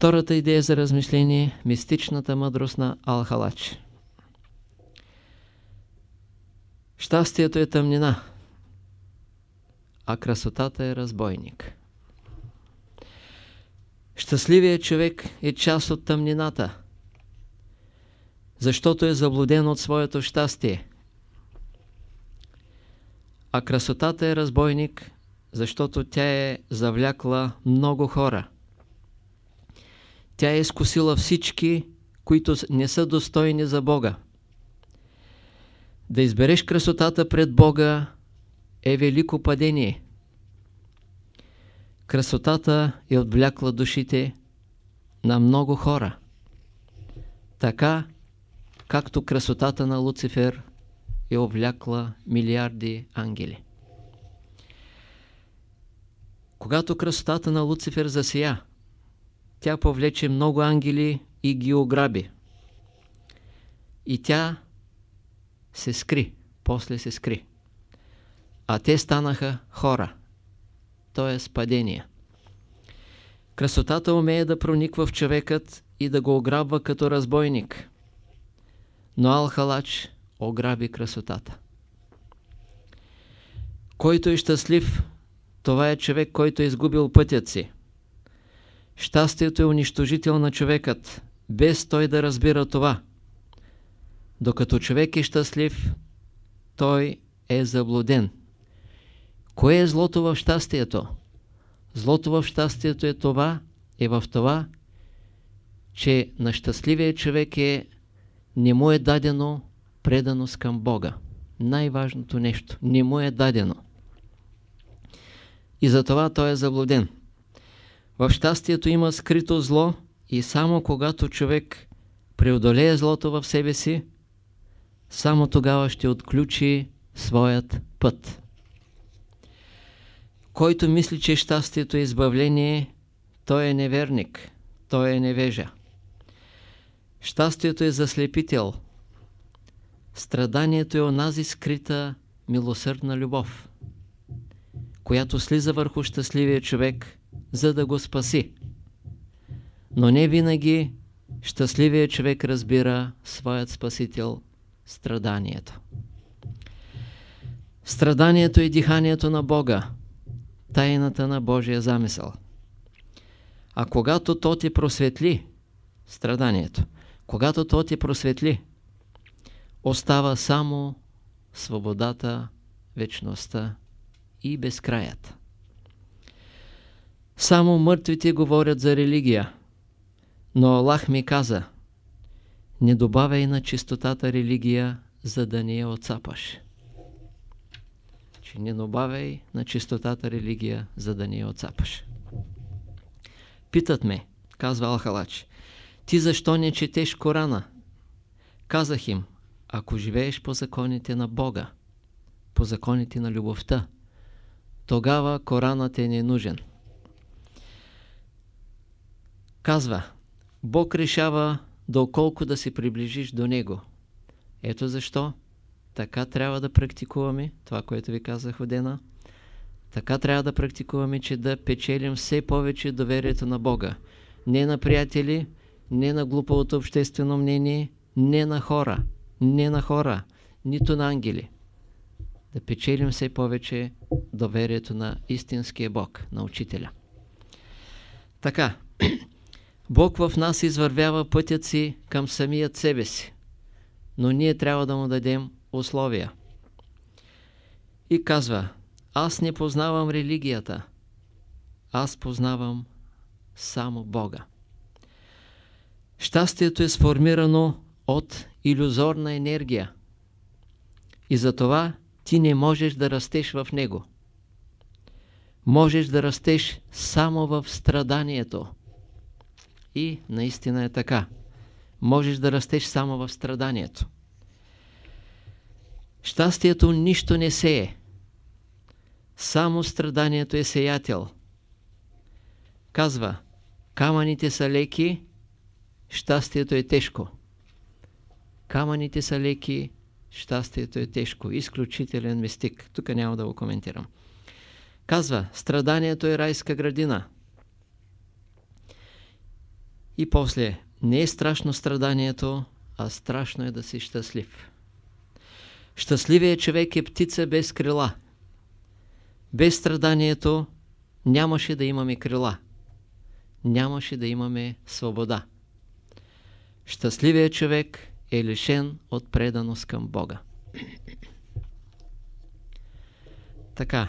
Втората идея за размишление – мистичната мъдрост на Алхалач. Щастието е тъмнина, а красотата е разбойник. Щастливият човек е част от тъмнината, защото е заблуден от своето щастие. А красотата е разбойник, защото тя е завлякла много хора. Тя е изкусила всички, които не са достойни за Бога. Да избереш красотата пред Бога е велико падение. Красотата е отвлякла душите на много хора. Така, както красотата на Луцифер е овлякла милиарди ангели. Когато красотата на Луцифер засия, тя повлече много ангели и ги ограби. И тя се скри, после се скри. А те станаха хора, т.е. падения. Красотата умее да прониква в човекът и да го ограбва като разбойник. Но Алхалач ограби красотата. Който е щастлив, това е човек, който е изгубил пътят си. Щастието е унищожител на човекът, без той да разбира това. Докато човек е щастлив, той е заблуден. Кое е злото в щастието? Злото в щастието е това, е в това, че на щастливия човек е, не му е дадено преданост към Бога. Най-важното нещо. Не му е дадено. И затова той е заблуден. В щастието има скрито зло и само когато човек преодолее злото в себе си, само тогава ще отключи своят път. Който мисли, че щастието е избавление, той е неверник, той е невежа. Щастието е заслепител. Страданието е онази скрита милосърдна любов, която слиза върху щастливия човек, за да го спаси. Но не винаги щастливият човек разбира своят спасител страданието. Страданието е диханието на Бога, тайната на Божия замисъл. А когато то ти просветли, страданието, когато то ти просветли, остава само свободата, вечността и безкраят. Само мъртвите говорят за религия, но Аллах ми каза, не добавяй на чистотата религия, за да не я отцапаш. Че не добавяй на чистотата религия, за да не я отцапаш. Питат ме, казва Алхалач, ти защо не четеш Корана? Казах им, ако живееш по законите на Бога, по законите на любовта, тогава Коранът е ненужен. Казва, Бог решава доколко да се приближиш до Него. Ето защо така трябва да практикуваме, това, което ви казах в дена, така трябва да практикуваме, че да печелим все повече доверието на Бога. Не на приятели, не на глупавото обществено мнение, не на хора, не на хора, нито на ангели. Да печелим все повече доверието на истинския Бог, на Учителя. Така, Бог в нас извървява пътят си към самият себе си, но ние трябва да му дадем условия. И казва, аз не познавам религията, аз познавам само Бога. Щастието е сформирано от иллюзорна енергия и затова ти не можеш да растеш в него. Можеш да растеш само в страданието. И наистина е така. Можеш да растеш само в страданието. Щастието нищо не сее. Само страданието е сеятел. Казва, камъните са леки, щастието е тежко. Камъните са леки, щастието е тежко. Изключителен мистик. Тук няма да го коментирам. Казва, страданието е райска градина. И после, не е страшно страданието, а страшно е да си щастлив. Щастливият човек е птица без крила. Без страданието нямаше да имаме крила. Нямаше да имаме свобода. Щастливият човек е лишен от преданост към Бога. Така.